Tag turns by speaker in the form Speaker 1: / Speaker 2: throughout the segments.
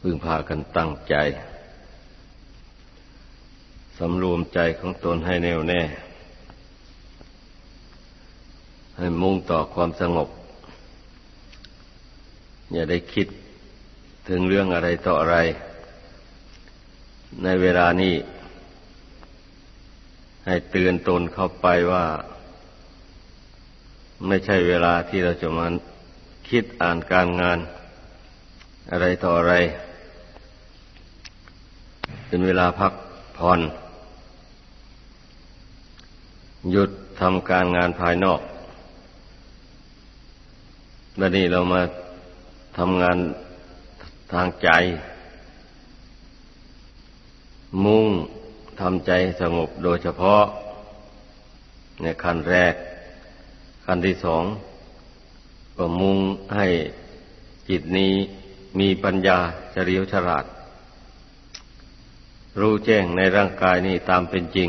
Speaker 1: พึงพากันตั้งใจ สำรวมใจของตนให้แน่วแน่ ให้มุ่งต่อความสงบ อย่าได้คิดถึงเรื่องอะไรต่ออะไร ในเวลานี้ ให้เตือนตนเข้าไปว่า ไม่ใช่เวลาที่เราจะมาคิดอ่านการงานอะไรต่ออะไร เป็นเวลาพักผ่อนหยุดทำการงานภายนอกและนี่เรามาทำงานทางใจ มุ่งทำใจสงบโดยเฉพาะ ในขั้นแรก ขั้นที่สองก็มุ่งให้จิตนี้มีปัญญาเฉลียวฉลาด รู้แจ้งในร่างกายนี้ตามเป็นจริง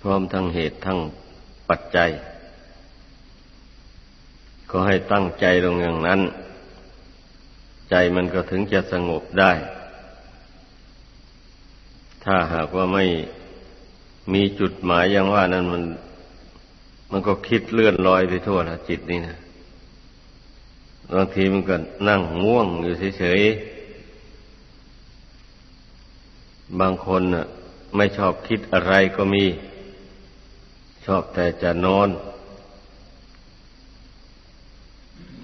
Speaker 1: พร้อมทั้งเหตุทั้งปัจจัย ก็ให้ตั้งใจลงอย่างนั้น ใจมันก็ถึงจะสงบได้ ถ้าหากว่าไม่มีจุดหมายอย่างว่านั้นมัน มันก็คิดเลื่อนลอยไปทั่วนะจิตนี่นะบางทีมันก็นั่งง่วงอยู่เฉยๆ บางคนน่ะไม่ชอบคิดอะไรก็มี ชอบแต่จะนอน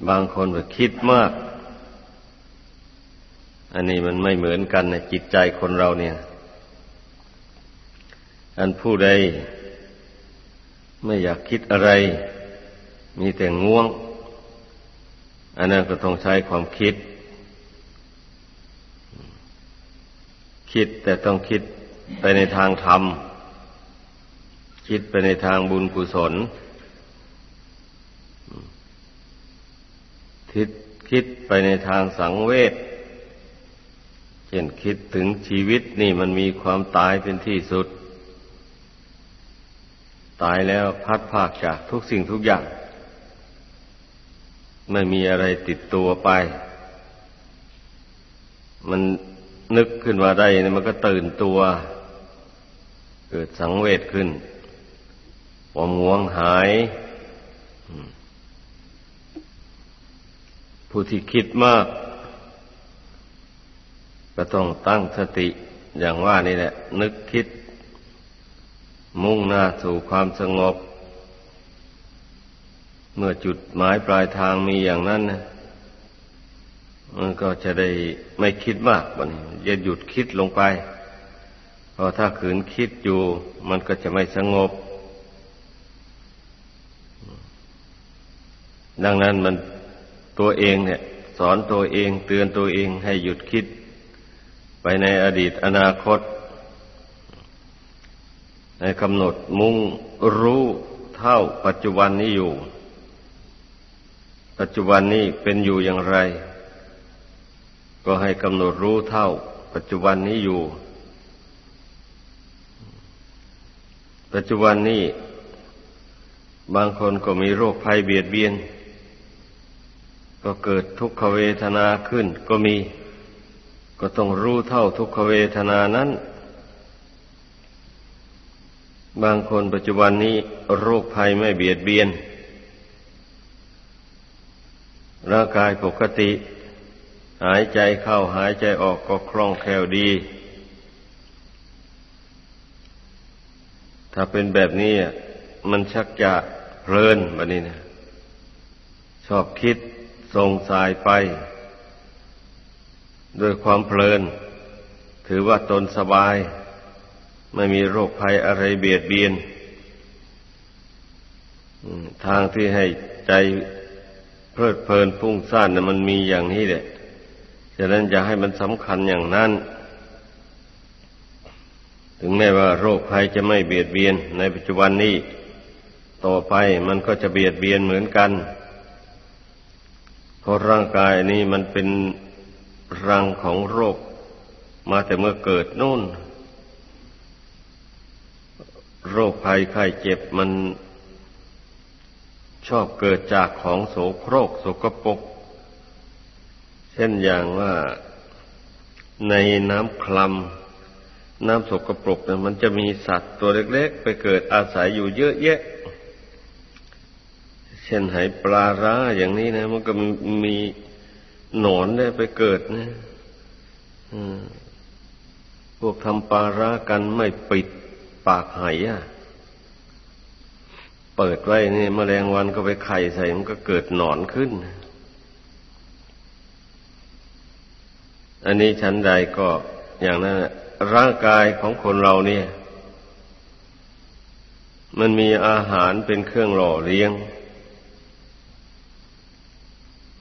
Speaker 1: บางคนก็คิดมาก อันนี้มันไม่เหมือนกันในจิตใจคนเราเนี่ย อันผู้ใด ไม่อยากคิดอะไร มีแต่ง่วง อันนั้นก็ต้องใช้ความคิด คิดแต่ต้องคิดไปในทางธรรม คิดไปในทางบุญกุศลคิดคิดไปในทางสังเวชเช่นคิดถึงชีวิตนี่มันมีความตายเป็นที่สุด ตายแล้วพัดภาคจากทุกสิ่งทุกอย่าง ไม่มีอะไรติดตัวไป มัน นึกขึ้นมาได้เนี่ยมันก็ตื่นตัว เกิดสังเวชขึ้นความง่วงหาย ผู้ที่คิดมาก ก็ต้องตั้งสติอย่างว่านี่แหละ นึกคิด มุ่งหน้าสู่ความสงบ เมื่อจุดหมายปลายทางมีอย่างนั้นนะ มันก็จะได้ไม่คิดมากวันจะหยุดคิดลงไปเพราะถ้าขืนคิดอยู่ มันก็จะไม่สงบ ดังนั้นมันตัวเองเนี่ย สอนตัวเองเตือนตัวเองให้หยุดคิด ไปในอดีตอนาคตในกำหนดมุ่งรู้เท่าปัจจุบันนี้อยู่ ปัจจุบันนี้เป็นอยู่อย่างไร ก็ให้กำหนดรู้เท่า ปัจจุบันนี้อยู่ ปัจจุบันนี้บางคนก็มีโรคภัยเบียดเบียน ก็เกิดทุกขเวทนาขึ้น ก็มี ก็ต้องรู้เท่าทุกขเวทนานั้น บางคนปัจจุบันนี้ โรคภัยไม่เบียดเบียนร่างกายปกติ หายใจเข้าหายใจออกก็คล่องแคล่วดี ถ้าเป็นแบบนี้มันชักจะเพลินแบบนี้นะชอบคิดส่งสายไป ด้วยความเพลิน ถือว่าตนสบาย ไม่มีโรคภัยอะไรเบียดเบียน ทางที่ให้ใจเพลิดเพลินฟุ้งซ่านนะมันมีอย่างนี้แหละะนั้นอย่าให้มันสำคัญอย่างนั้น ถึงแม้ว่าโรคภัยจะไม่เบียดเบียนในปัจจุบันนี้ ต่อไปมันก็จะเบียดเบียนเหมือนกัน เพราะร่างกายนี้มันเป็นรังของโรค มาแต่เมื่อเกิดนู่น โรคภัยไข้เจ็บมันชอบเกิดจากของโสโครกสกปรก เช่นอย่างว่าในน้ำคลำน้ำสกปรกเนะมันจะมีสัตว์ตัวเล็ก ๆ ไปเกิดอาศัยอยู่เยอะแยะ เช่นไหปลาร้าอย่างนี้นะ มันก็มีหนอนได้ไปเกิดนะพวกทำปลาร้ากันไม่ปิดปากไหอะเปิดไว้นี่มแมลงวันก็ไปไข่ใส่มันก็เกิดหนอนขึ้น อันนี้ชั้นใดก็อย่างนั้นร่างกายของคนเราเนี่ย มันมีอาหารเป็นเครื่องหล่อเลี้ยง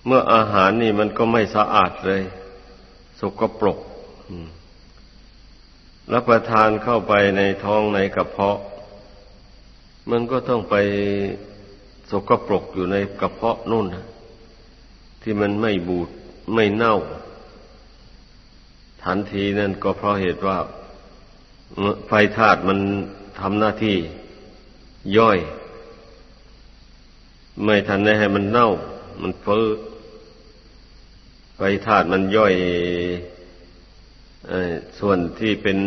Speaker 1: เมื่ออาหารนี่มันก็ไม่สะอาดเลย สกปรกรับประทานเข้าไปในท้องในกระเพาะ มันก็ต้องไปสกปรกอยู่ในกระเพาะนู่นที่มันไม่บูดไม่เน่า ทันทีนั่นก็เพราะเหตุว่าไฟธาตุมันทำหน้าที่ย่อย ไม่ทันได้ให้มันเน่า มันเฟ้อไฟธาตุมันย่อยส่วนที่เป็น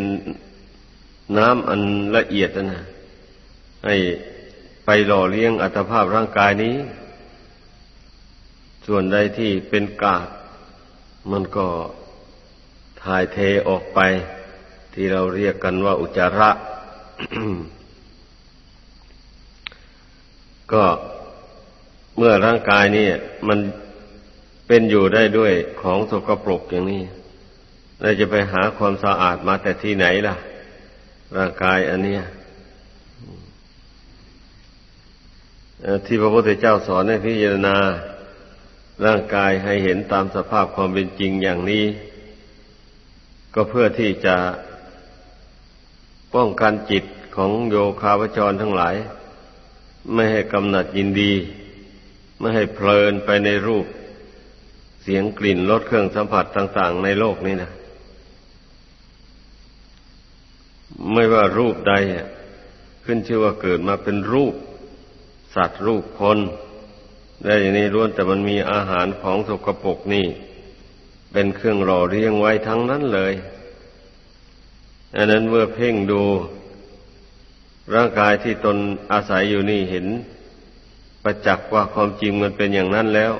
Speaker 1: น้ำอันละเอียดนะให้ไปหล่อเลี้ยงอัตภาพร่างกายนี้ ส่วนใดที่เป็นกากมันก็ ถ่ายเทออกไป ที่เราเรียกกันว่าอุจจาระ ก็เมื่อร่างกายนี่มันเป็นอยู่ได้ด้วยของสกปรกอย่างนี้เราจะไปหาความสะอาดมาแต่ที่ไหนล่ะ ร่างกายอันเนี้ยที่พระพุทธเจ้าสอนให้พิจารณา ร่างกายให้เห็นตามสภาพความเป็นจริงอย่างนี้ ก็เพื่อที่จะป้องกันจิตของโยคาวจรทั้งหลาย ไม่ให้กำหนัดยินดี ไม่ให้เพลินไปในรูป เสียงกลิ่นรสเครื่องสัมผัสต่าง ๆ ในโลกนี้นะไม่ว่ารูปใดขึ้นชื่อว่าเกิดมาเป็นรูป สัตว์รูปคนได้อย่างนี้ล้วนแต่มันมีอาหารของสกปรกนี่ เป็นเครื่องหล่อเลี้ยงไว้ทั้งนั้นเลยอันนั้นเมื่อเพ่งดู ร่างกายที่ตนอาศัยอยู่นี่เห็น ประจักษ์ว่าความจริงมันเป็นอย่างนั้นแล้ว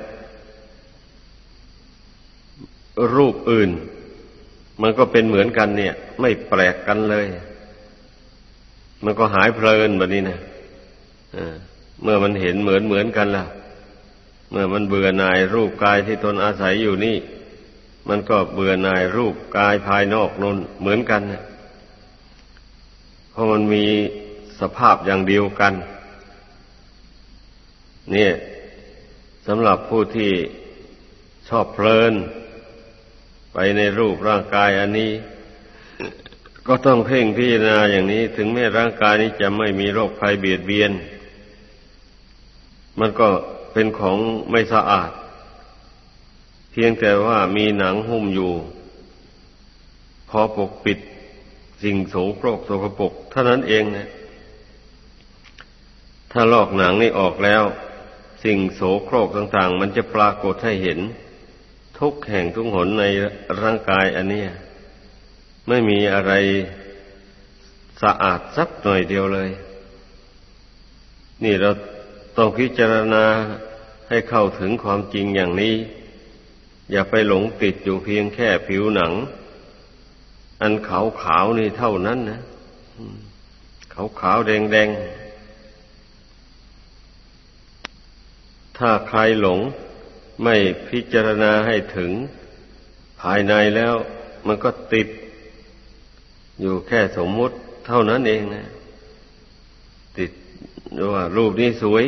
Speaker 1: รูปอื่น มันก็เป็นเหมือนกันเนี่ย ไม่แปลกกันเลย มันก็หายเพลินแบบนี้นะเมื่อมันเห็นเหมือนเหมือนกันล่ะ เมื่อมันเบื่อหน่ายรูปกายที่ตนอาศัยอยู่นี่ มันก็เบื่อหน่ายรูปกายภายนอกนนเหมือนกันนะเพราะมันมีสภาพอย่างเดียวกัน เนี่ยสำหรับผู้ที่ชอบเพลิน ไปในรูปร่างกายอันนี้ ก็ต้องเพ่งพิจารณาอย่างนี้ ถึงแม้ร่างกายนี้จะไม่มีโรคภัยเบียดเบียน มันก็เป็นของไม่สะอาด เพียงแต่ว่ามีหนังหุ้มอยู่ พอปกปิดสิ่งโสโครกโสกปกเท่านั้นเองนะถ้าลอกหนังนี่ออกแล้ว สิ่งโสโครกต่าง ๆ มันจะปรากฏให้เห็น ทุกแห่งทุกหนในร่างกายอันนี้ไม่มีอะไรสะอาดสักหน่อยเดียวเลย นี่เราต้องพิจารณาให้เข้าถึงความจริงอย่างนี้ อย่าไปหลงติดอยู่เพียงแค่ผิวหนัง อันขาวขาวนี่เท่านั้นนะขาวขาวแดงแดงถ้าใครหลงไม่พิจารณาให้ถึง ภายในแล้ว มันก็ติด อยู่แค่สมมุติเท่านั้นเองนะ ติดว่ารูปนี้สวย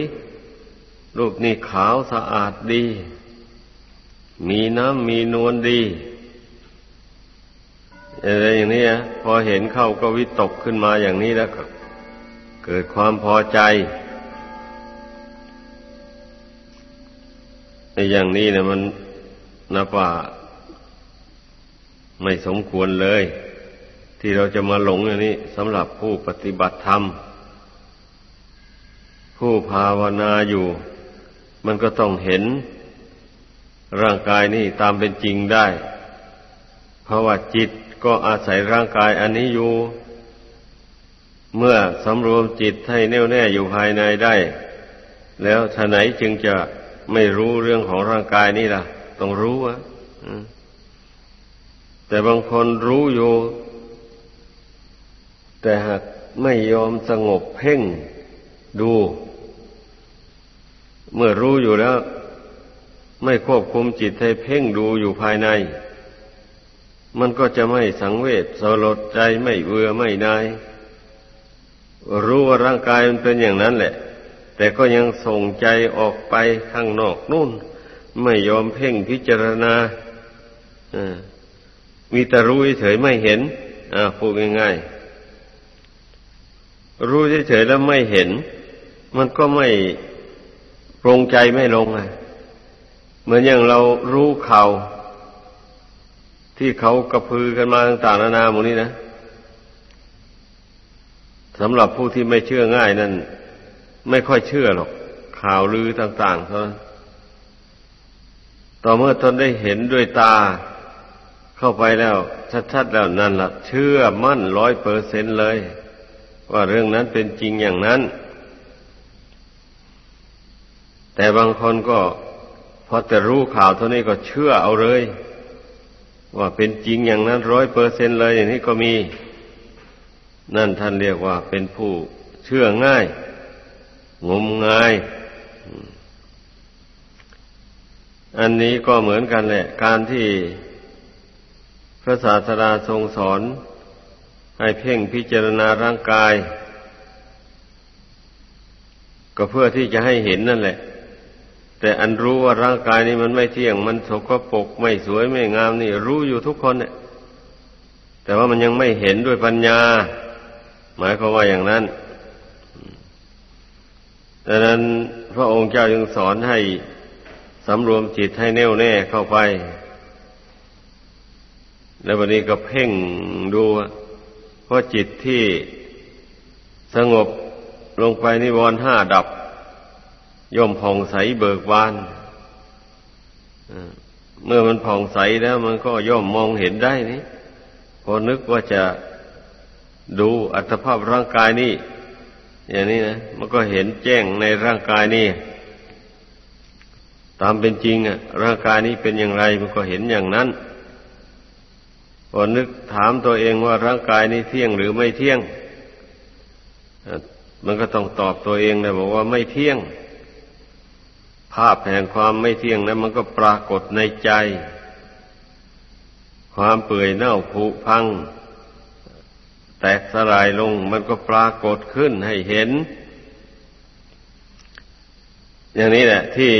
Speaker 1: รูปนี้ขาวสะอาดดี มีน้ำมีนวลดีอะไรอย่างนี้พอเห็นเข้าก็วิตกขึ้นมาอย่างนี้แล้วเกิดความพอใจในอย่างนี้นะมันนับว่าไม่สมควรเลย ที่เราจะมาหลงอย่างนี้สำหรับผู้ปฏิบัติธรรม ผู้ภาวนาอยู่ มันก็ต้องเห็น ร่างกายนี่ตามเป็นจริงได้ เพราะว่าจิตก็อาศัยร่างกายอันนี้อยู่ เมื่อสำรวมจิตให้แน่วแน่อยู่ภายในได้ แล้วท่าไหนจึงจะไม่รู้เรื่องของร่างกายนี่ล่ะ ต้องรู้อะแต่บางคนรู้อยู่ แต่หากไม่ยอมสงบเพ่งดู เมื่อรู้อยู่แล้ว ไม่ควบคุมจิตให้เพ่งดูอยู่ภายใน มันก็จะไม่สังเวชสลดใจไม่เบื่อไม่นาย รู้ว่าร่างกายมันเป็นอย่างนั้นแหละ แต่ก็ยังส่งใจออกไปข้างนอกนู่น ไม่ยอมเพ่งพิจารณามีแต่รู้เฉยไม่เห็นพูดง่ายๆ รู้เฉยแล้วไม่เห็น มันก็ไม่ปรงใจไม่ลงไง เหมือนอย่างเรารู้ข่าวที่เขากระพือกันมาต่างๆนานาหมดนี้นะสำหรับผู้ที่ไม่เชื่อง่ายนั่นไม่ค่อยเชื่อหรอก ข่าวลือต่างๆเท่านั้นต่อเมื่อตนได้เห็นด้วยตาเข้าไปแล้ว ชัดๆแล้วนั่นละเชื่อมั่นร้อยเปอร์เซนเลย ว่าเรื่องนั้นเป็นจริงอย่างนั้น แต่บางคนก็ พอแต่รู้ข่าวเท่านี้ก็เชื่อเอาเลย ว่าเป็นจริงอย่างนั้นร้อยเปอร์เซนเลยอย่างนี้ก็มี นั่นท่านเรียกว่าเป็นผู้เชื่อง่าย งมงาย อันนี้ก็เหมือนกันแหละ การที่พระศาสดาทรงสอน ให้เพ่งพิจารณาร่างกาย ก็เพื่อที่จะให้เห็นนั่นแหละ แต่อันรู้ว่าร่างกายนี้มันไม่เที่ยง มันสกปรกไม่สวยไม่งามนี่ รู้อยู่ทุกคนเนี่ย แต่ว่ามันยังไม่เห็นด้วยปัญญา หมายความว่าอย่างนั้นดังนั้นพระองค์เจ้าจึงสอนให้สำรวมจิตให้แน่วแน่เข้าไป แล้ววันนี้ก็เพ่งดูเพราะจิตที่สงบลงไปนิวรณ์ห้าดับ ย่อมผ่องใสเบิกบานเมื่อมันผ่องใสแล้ว มันก็ย่อมมองเห็นได้นี่พอนึกว่าจะดูอัตภาพร่างกายนี่อย่างนี้นะมันก็เห็นแจ้งในร่างกายนี่ตามเป็นจริงอะ ร่างกายนี้เป็นอย่างไร มันก็เห็นอย่างนั้นพอนึกถามตัวเองว่าร่างกายนี้เที่ยงหรือไม่เที่ยง มันก็ต้องตอบตัวเองเลยบอกว่าไม่เที่ยง ภาพแห่งความไม่เที่ยงนั้นมันก็ปรากฏในใจ ความเปื่อยเน่าผุพัง แตกสลายลงมันก็ปรากฏขึ้นให้เห็น อย่างนี้แหละ ที่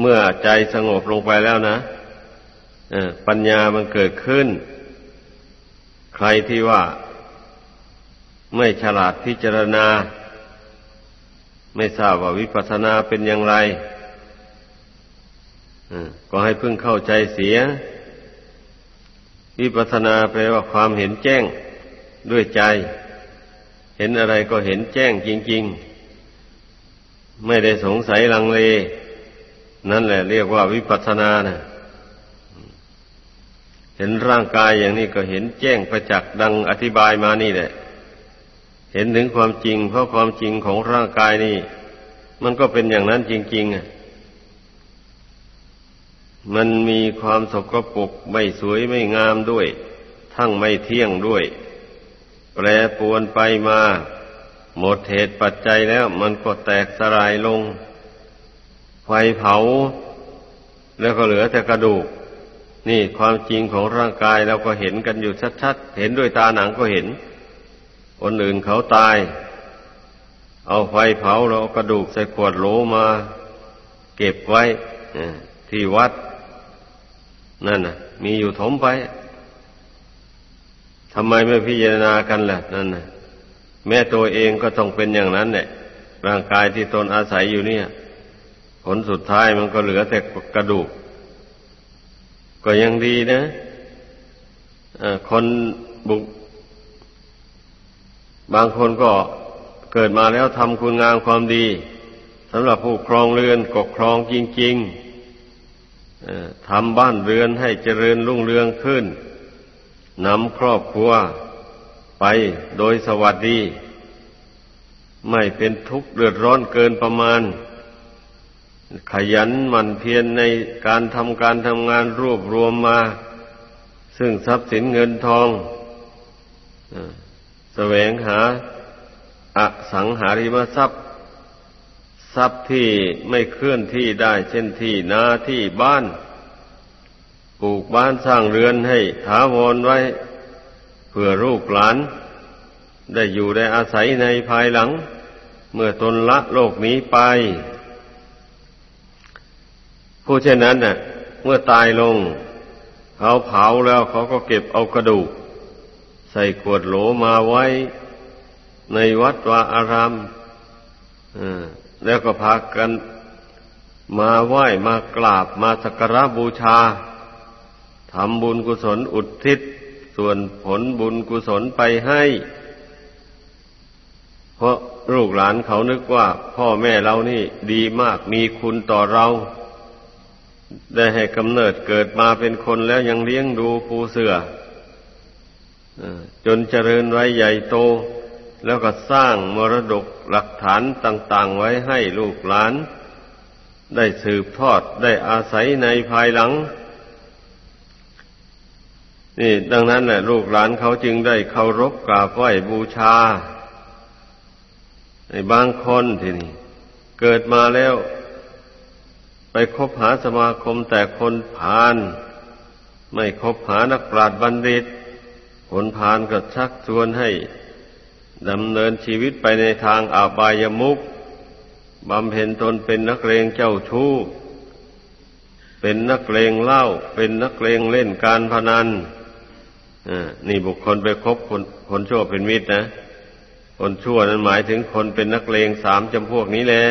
Speaker 1: เมื่อใจสงบลงไปแล้วนะปัญญามันเกิดขึ้น ใครที่ว่าไม่ฉลาดพิจารณา ไม่ทราบว่าวิปัสสนาเป็นอย่างไร ก็ให้พึ่งเข้าใจเสีย วิปัสนาแปลว่าความเห็นแจ้งด้วยใจ เห็นอะไรก็เห็นแจ้งจริง ๆ ไม่ได้สงสัยลังเล นั่นแหละเรียกว่าวิปัสสนานะเห็นร่างกายอย่างนี้ก็เห็นแจ้งประจักษ์ดังอธิบายมานี่แหละ เห็นถึงความจริง เพราะความจริงของร่างกายนี่ มันก็เป็นอย่างนั้นจริง ๆอะ มันมีความสกปรกไม่สวยไม่งามด้วย ทั้งไม่เที่ยงด้วย แปรปวนไปมา หมดเหตุปัจจัยแล้วมันก็แตกสลายลง ไฟเผา แล้วก็เหลือแต่กระดูก นี่ความจริงของร่างกายเราก็เห็นกันอยู่ชัดๆ เห็นด้วยตาหนังก็เห็น คนอื่นเขาตาย เอาไฟเผาเรากระดูกใส่ขวดโหลมา เก็บไว้ที่วัด นั่นน่ะ มีอยู่ถมไปทำไมไม่พิจารณากันล่ะนั่นน่ะ แม่ตัวเองก็ต้องเป็นอย่างนั้นแหละร่างกายที่ตนอาศัยอยู่เนี่ย ผลสุดท้ายมันก็เหลือแต่กระดูก ก็ยังดีนะคนบุก บางคนก็เกิดมาแล้วทำคุณงามความดีสำหรับผู้ครองเรือนก็ครองจริง ๆ ทำบ้านเรือนให้เจริญรุ่งเรืองขึ้นนำครอบครัวไปโดยสวัสดี ไม่เป็นทุกข์เดือดร้อนเกินประมาณ ขยันหมั่นเพียรในการทำการทำงานรวบรวมมา ซึ่งทรัพย์สินเงินทองแสวงหาอสังหาริมทรัพย์ ทรัพย์ที่ไม่เคลื่อนที่ได้ เช่นที่นาที่บ้าน ปลูกบ้านสร้างเรือนให้ถาวรไว้ เพื่อลูกหลาน ได้อยู่ได้อาศัยในภายหลัง เมื่อตนละโลกนี้ไป ผู้เช่นนั้นน่ะ เมื่อตายลง เขาเผาแล้วเขาก็เก็บเอากระดูก ใส่ขวดโหลมาไว้ ในวัดวาอารามอ่า แล้วก็พากันมาไหว้มากราบมาสักการะบูชาทำบุญกุศลอุทิศ ส่วนผลบุญกุศลไปให้ เพราะลูกหลานเขานึกว่าพ่อแม่เรานี่ดีมากมีคุณต่อเรา ได้ให้กำเนิดเกิดมาเป็นคนแล้วยังเลี้ยงดูปูเสือจนเจริญไว้ใหญ่โต แล้วก็สร้างมรดกหลักฐานต่าง ๆ ไว้ให้ลูกหลาน ได้สืบทอดได้อาศัยในภายหลัง นี่ดังนั้นแหละลูกหลานเขาจึงได้เคารพกราบไหว้บูชา ในบางคนทีนี่เกิดมาแล้ว ไปคบหาสมาคมแต่คนผาน ไม่คบหานักปราชญ์บัณฑิต คนผานก็ชักชวนให้ ดำเนินชีวิตไปในทางอาบายมุกบำเพ็ญตนเป็นนักเลงเจ้าชู้ เป็นนักเลงเล่า เป็นนักเลงเล่นการพนันนี่บุคคลไปคบคนคนชั่วเป็นมิตรนะ คนชั่วนั้นหมายถึงคนเป็นนักเลงสามจำพวกนี้แหละ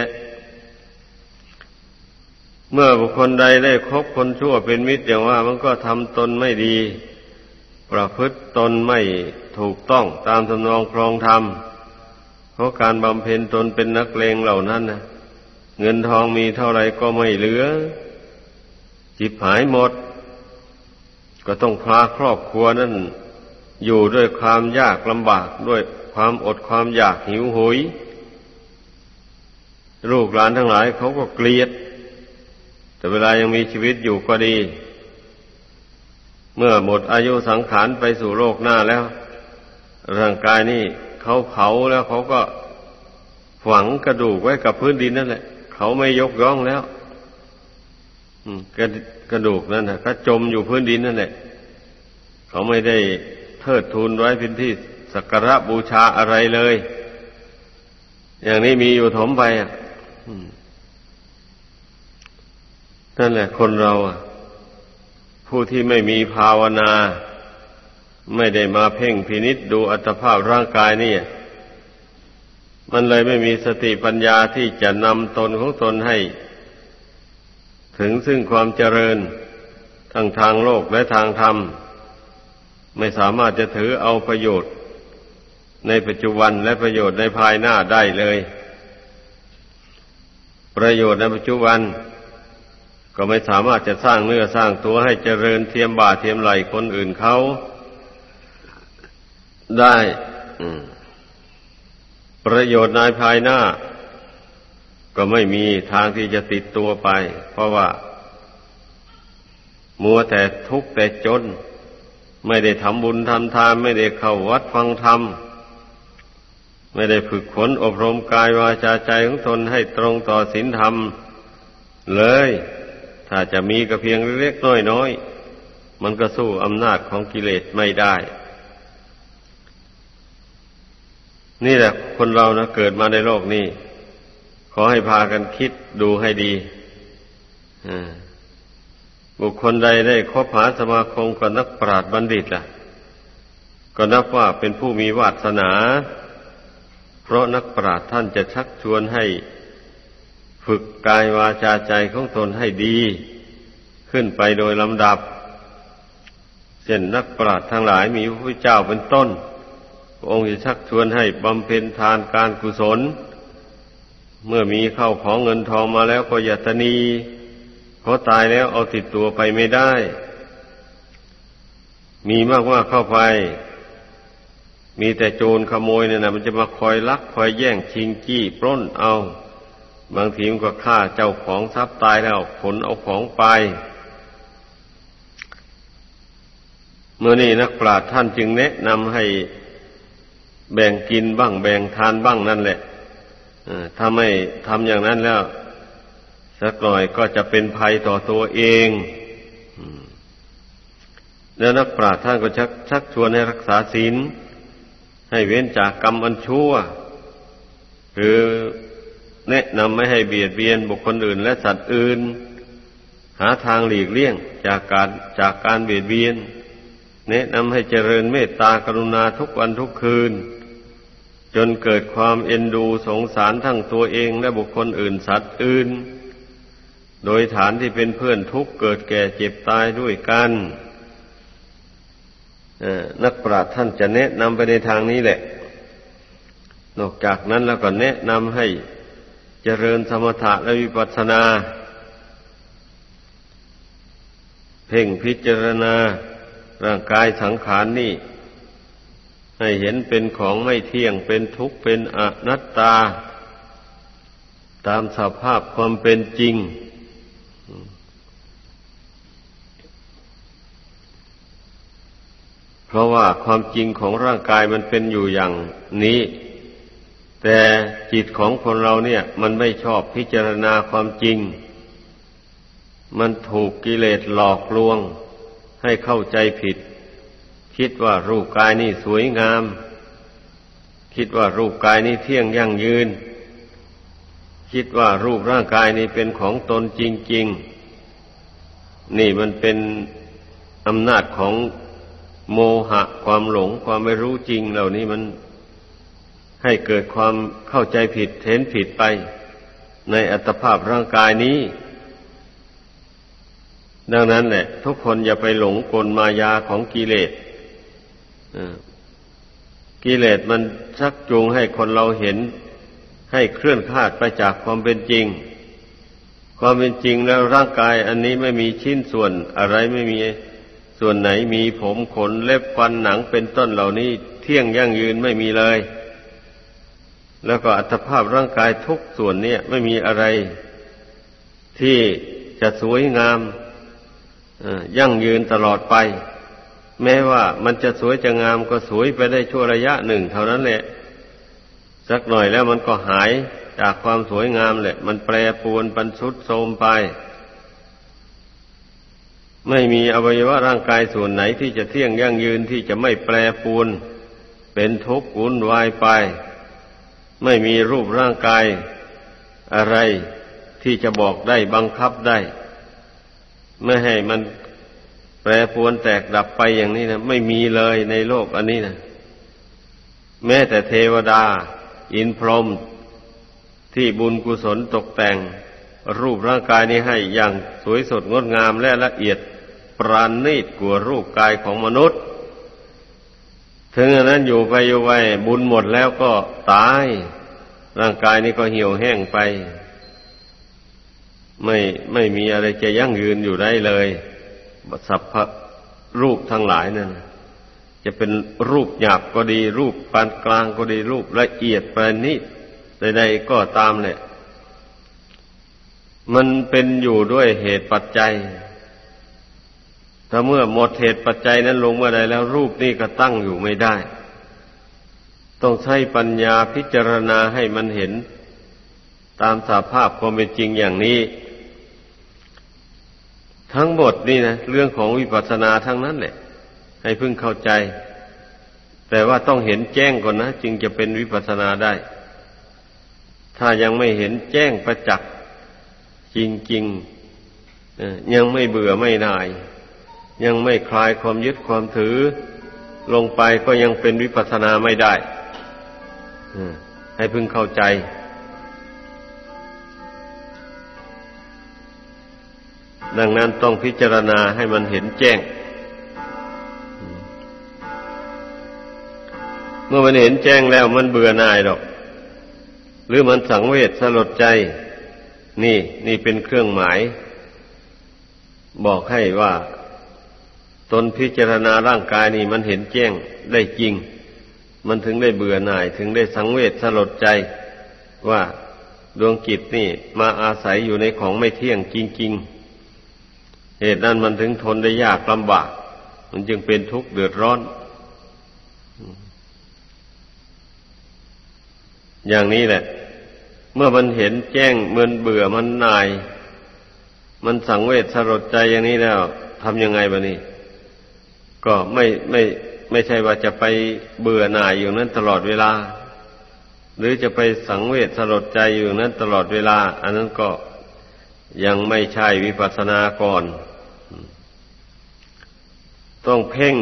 Speaker 1: เมื่อบุคคลใดได้คบคนชั่วเป็นมิตรอย่างว่า มันก็ทำตนไม่ดี ประพฤติตนไม่ ถูกต้องตามทำนองครองธรรมเพราะการบำเพ็ญตนเป็นนักเลงเหล่านั้นนะเงินทองมีเท่าไรก็ไม่เหลือ จิบหายหมด ก็ต้องพาครอบครัวนั้นอยู่ด้วยความยากลำบากด้วยความอดความอยากหิวโหยลูกหลานทั้งหลายเขาก็เกลียด แต่เวลายังมีชีวิตอยู่ก็ดี เมื่อหมดอายุสังขารไปสู่โลกหน้าแล้ว ร่างกายนี่เขาเผาแล้วเขาก็ฝังกระดูกไว้กับพื้นดินนั่นแหละ เขาไม่ยกย่องแล้วกระกระดูกนั่นนะก็จมอยู่พื้นดินนั่นแหละ เขาไม่ได้เทิดทูนไว้เป็นที่สักการะบูชาอะไรเลย อย่างนี้มีอยู่ถมไปอะนั่นแหละคนเราอะ ผู้ที่ไม่มีภาวนา ไม่ได้มาเพ่งพินิษดูอัตภาพร่างกายนี่มันเลยไม่มีสติปัญญาที่จะนำตนของตนให้ ถึงซึ่งความเจริญทั้งทางโลกและทางธรรม ไม่สามารถจะถือเอาประโยชน์ ในปัจจุบันและประโยชน์ในภายหน้าได้เลย ประโยชน์ในปัจจุบัน ก็ไม่สามารถจะสร้างเนื้อสร้างตัวให้เจริญเทียมบ่าเทียมไหลคนอื่นเขา ได้ประโยชน์ในภายหน้า ก็ไม่มีทางที่จะติดตัวไป เพราะว่า มัวแต่ทุกข์แต่จน ไม่ได้ทำบุญทำทาน ไม่ได้เข้าวัดฟังธรรม ไม่ได้ฝึกฝนอบรมกายวาจาใจของตนให้ตรงต่อศีลธรรม เลย ถ้าจะมีก็เพียงเล็กน้อยน้อยมันก็สู้อำนาจของกิเลสไม่ได้ นี่แหละ คนเรานะเกิดมาในโลกนี้ ขอให้พากันคิดดูให้ดีบุคคลใดได้คบหาสมาคมกับนักปราชญ์บัณฑิตล่ะ ก็นับว่าเป็นผู้มีวาสนา เพราะนักปราชญ์ท่านจะชักชวนให้ ฝึกกายวาจาใจของตนให้ดี ขึ้นไปโดยลำดับเช่นนักปราชญ์ทั้งหลายมีพระพุทธเจ้าเป็นต้น องค์จะชักชวนให้บำเพ็ญทานการกุศล เมื่อมีเข้าของเงินทองมาแล้วก็อย่าตนีเพราะตายแล้วเอาติดตัวไปไม่ได้ มีมากว่าเข้าไป มีแต่โจรขโมยเนี่ยนะมันจะมาคอยลักคอยแย่งชิงจี้ปล้นเอา บางทีมันก็ฆ่าเจ้าของทรัพย์ตายแล้วขนเอาของไปเมื่อนี้นักปราชญ์ท่านจึงแนะนำให้ แบ่งกินบ้าง แบ่งทานบ้างนั่นแหละถ้าไม่ทำอย่างนั้นแล้ว สักหน่อยก็จะเป็นภัยต่อตัวเองแล้วนักปราชญ์ท่านก็ชักชักชวนให้รักษาศีลให้เว้นจากกรรมอันชั่ว หรือแนะนำไม่ให้เบียดเบียนบุคคลอื่น และสัตว์อื่น หาทางหลีกเลี่ยงจากการจากการเบียดเบียน แนะนำให้เจริญเมตตากรุณาทุกวันทุกคืน จนเกิดความเอ็นดูสงสารทั้งตัวเองและบุคคลอื่นสัตว์อื่น โดยฐานที่เป็นเพื่อนทุกเกิดแก่เจ็บตายด้วยกันนักปราชญ์ท่านจะแนะนำไปในทางนี้แหละ นอกจากนั้นแล้วก็แนะนำให้เจริญสมถะและวิปัสสนา เพ่งพิจารณาร่างกายสังขารนนี่ ให้เห็นเป็นของไม่เที่ยงเป็นทุกข์เป็นอนัตตา ตามสภาพความเป็นจริง เพราะว่าความจริงของร่างกายมันเป็นอยู่อย่างนี้ แต่จิตของคนเราเนี่ย มันไม่ชอบพิจารณาความจริง มันถูกกิเลสหลอกลวง ให้เข้าใจผิด คิดว่ารูปกายนี่สวยงาม คิดว่ารูปกายนี้เที่ยงยั่งยืน คิดว่ารูปร่างกายนี้เป็นของตนจริง ๆ นี่มันเป็นอำนาจของโมหะความหลงความไม่รู้จริงเหล่านี้มันให้เกิดความเข้าใจผิดเห็นผิดไป ในอัตภาพร่างกายนี้ ดังนั้นแหละ ทุกคนอย่าไปหลงกลมายาของกิเลส กิเลสมันชักจูงให้คนเราเห็น ให้เคลื่อนคลาดไปจากความเป็นจริง ความเป็นจริงแล้วร่างกายอันนี้ไม่มีชิ้นส่วนอะไรไม่มีส่วนไหนมีผมขนเล็บฟันหนังเป็นต้นเหล่านี้เที่ยงยั่งยืนไม่มีเลย แล้วก็อัตภาพร่างกายทุกส่วนเนี่ยไม่มีอะไร ที่จะสวยงามยั่งยืนตลอดไป แม้ว่ามันจะสวยจะงามก็สวยไปได้ชั่วระยะหนึ่ง เท่านั้นแหละ สักหน่อยแล้วมันก็หายจากความสวยงามแหละ มันแปรปวนปันสุดโทมไป ไม่มีอวัยวะร่างกายส่วนไหนที่จะเที่ยงยั่งยืนที่จะไม่แปรปรวนเป็นทุกข์วุ่นวายไป ไม่มีรูปร่างกาย อะไรที่จะบอกได้บังคับได้ ไม่ให้มัน แปรปวนแตกดับไปอย่างนี้นะไม่มีเลยในโลกอันนี้นะแม้แต่เทวดา อินพรหมที่บุญกุศลตกแต่ง รูปร่างกายนี้ให้อย่างสวยสดงดงามและละเอียดปราณีตกว่ารูปกายของมนุษย์ ถึงนั้นอยู่ไปอยู่ไปบุญหมดแล้วก็ตาย ร่างกายนี้ก็เหี่ยวแห้งไป ไม่ไม่มีอะไรจะยั่งยืนอยู่ได้เลย สัพพรูปทั้งหลายนั่นจะเป็นรูปหยาบก็ดี รูปปานกลางก็ดีรูปละเอียดประณีตใดๆก็ตามแหละมันเป็นอยู่ด้วยเหตุปัจจัย ถ้าเมื่อหมดเหตุปัจจัยนั้นลงเมื่อใดแล้วรูปนี้ก็ตั้งอยู่ไม่ได้ ต้องใช้ปัญญาพิจารณาให้มันเห็น ตามสาภาพความเป็นจริงอย่างนี้ ทั้งหมดนี่นะเรื่องของวิปัสสนาทั้งนั้นแหละ ให้พึ่งเข้าใจ แต่ว่าต้องเห็นแจ้งก่อนนะจึงจะเป็นวิปัสสนาได้ ถ้ายังไม่เห็นแจ้งประจักษ์จริงๆยังไม่เบื่อไม่นาย ยังไม่คลายความยึดความถือ ลงไปก็ยังเป็นวิปัสสนาไม่ได้ให้พึ่งเข้าใจ ดังนั้นต้องพิจารณาให้มันเห็นแจ้ง เมื่อมันเห็นแจ้งแล้วมันเบื่อหน่ายหรอก หรือมันสังเวชสลดใจ นี่นี่เป็นเครื่องหมาย บอกให้ว่า ตนพิจารณาร่างกายนี่มันเห็นแจ้งได้จริง มันถึงได้เบื่อหน่าย ถึงได้สังเวชสลดใจว่าดวงกิจนี่มาอาศัยอยู่ในของไม่เที่ยงจริง ๆ เหตุนั้นมันถึงทนได้ยากลำบาก มันจึงเป็นทุกข์เดือดร้อน อย่างนี้แหละ เมื่อมันเห็นแจ้งเมันเบื่อมันนาย มันสังเวชสลดใจอย่างนี้แล้วทำยังไงบะนี่ก็ไม่ไม่ไม่ใช่ว่าจะไปเบื่อหน่ายอยู่นั้นตลอดเวลา หรือจะไปสังเวชสลดใจอยู่นั้นตลอดเวลา อันนั้นก็ ยังไม่ใช่วิปัสสนาก่อน ต้องเพ่ง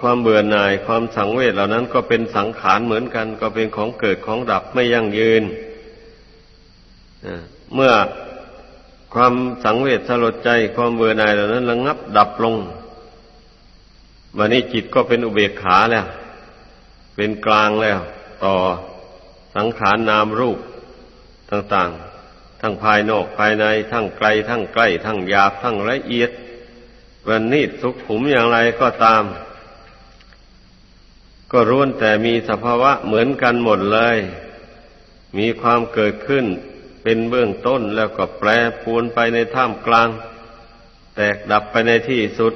Speaker 1: ความเบื่อหน่ายความสังเวชเหล่านั้นก็เป็นสังขารเหมือนกัน ก็เป็นของเกิดของดับไม่ยั่งยืน เมื่อความสังเวชสลดใจความเบื่อหน่ายเหล่านั้นระงับดับลง วันนี้จิตก็เป็นอุเบกขาแล้ว เป็นกลางแล้ว ต่อสังขารนามรูปต่าง ๆ ทั้งภายนอกภายใน ทั้งไกล ทั้งใกล้ ทั้งหยาบทั้งละเอียดวันนี้สุขขุมอย่างไรก็ตาม ก็ร้วนแต่มีสภาวะเหมือนกันหมดเลย มีความเกิดขึ้นเป็นเบื้องต้นแล้วก็แปรปวนไปในท่ามกลาง แตกดับไปในที่สุด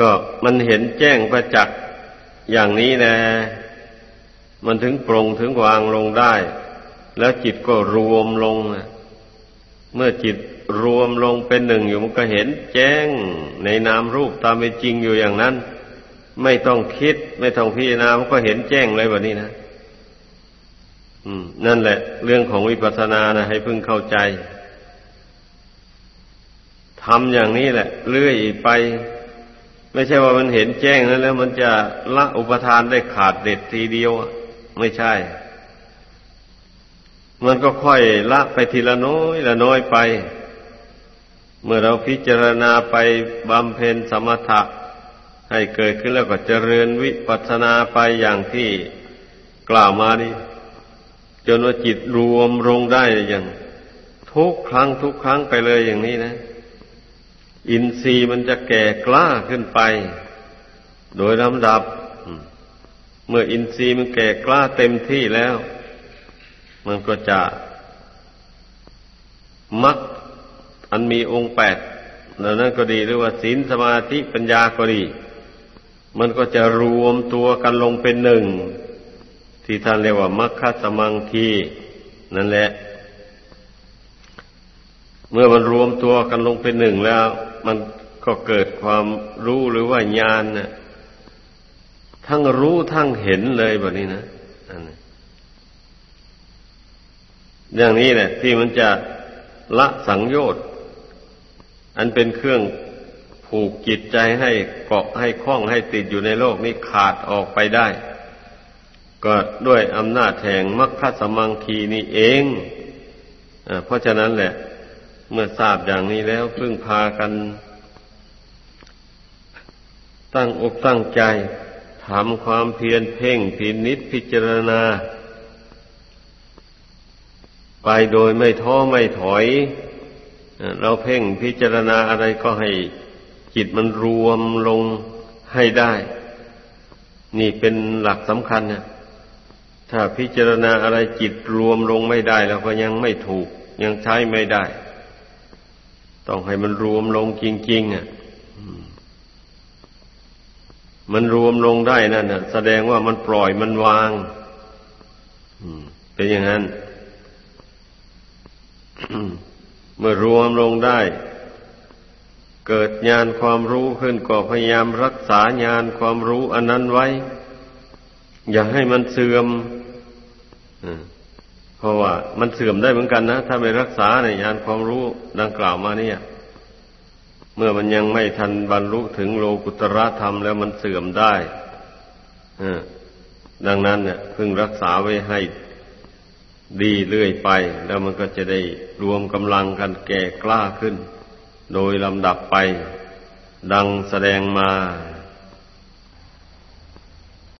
Speaker 1: ก็มันเห็นแจ้งประจักษ์อย่างนี้แนะมันถึงปรงถึงวางลงได้ แล้วจิตก็รวมลงเมื่อจิตรวมลงเป็นหนึ่งอยู่มันก็เห็นแจ้งในนามรูปตามเป็นจริงอยู่อย่างนั้น ไม่ต้องคิด ไม่ต้องพิจารณามันก็เห็นแจ้งเลยแบบนี้นะนั่นแหละ เรื่องของวิปัสสนานะให้พึ่งเข้าใจทำอย่างนี้แหละ เรื่อยไป ไม่ใช่ว่ามันเห็นแจ้งนั้นแล้ว มันจะละอุปทานได้ขาดเด็ดทีเดียวไม่ใช่ มันก็ค่อยละไปทีละน้อยละน้อยไป เมื่อเราพิจารณาไปบำเพ็ญสมถะ ให้เกิดขึ้นแล้วก็เจริญวิปัสสนาไปอย่างที่กล่าวมานี่จนว่าจิตรวมลงได้อย่าง ทุกครั้งทุกครั้งไปเลยอย่างนี้นะ อินทรีย์มันจะแก่กล้าขึ้นไป โดยลำดับ เมื่ออินทรีย์มันแก่กล้าเต็มที่แล้ว มันก็จะมักอันมีองค์แปดนั้นก็ดีหรือว่าศีลสมาธิปัญญาก็ดี มันก็จะรวมตัวกันลงเป็นหนึ่ง ที่ท่านเรียกว่ามัคคสมังคีนั่นแหละ เมื่อมันรวมตัวกันลงเป็นหนึ่งแล้ว มันก็เกิดความรู้หรือว่าญาณนะ่ะทั้งรู้ทั้งเห็นเลยแบบนี้นะอันนี้ อย่างนี้แหละที่มันจะละสังโยชน์ อันเป็นเครื่องผูกจิตใจให้เกาะให้คล้องให้ติดอยู่ในโลกนี้ขาดออกไปได้ ก็ด้วยอำนาจแห่งมรรคสมังคีนี่เองอเพราะฉะนั้นแหละ เมื่อทราบอย่างนี้แล้วพึ่งพากัน ตั้งอกตั้งใจทำความเพียรเพ่งพินิษพิจารณา ไปโดยไม่ท้อไม่ถอย เราเพ่งพิจารณาอะไรก็ให้จิตมันรวมลงให้ได้ นี่เป็นหลักสำคัญนะถ้าพิจารณาอะไรจิตรวมลงไม่ได้แล้วก็ยังไม่ถูก ยังใช้ไม่ได้ ต้องให้มันรวมลงจริงๆอะมันรวมลงได้นั่นนะแสดงว่ามันปล่อยมันวางเป็นอย่างนั้น เมื่อรวมลงได้ เกิดญาณความรู้ขึ้นก็พยายามรักษาญาณความรู้อันนั้นไว้ อย่าให้มันเสื่อมเพราะว่า มันเสื่อมได้เหมือนกันนะถ้าไม่รักษาในญาณความรู้ดังกล่าวมาเนี่ย เมื่อมันยังไม่ทันบรรลุถึงโลกุตระธรรมแล้วมันเสื่อมได้ดังนั้นเนี่ย พึงรักษาไว้ให้ ดีเรื่อยไป แล้วมันก็จะได้รวมกำลังกันแก่กล้าขึ้น โดยลำดับไป ดังแสดงมา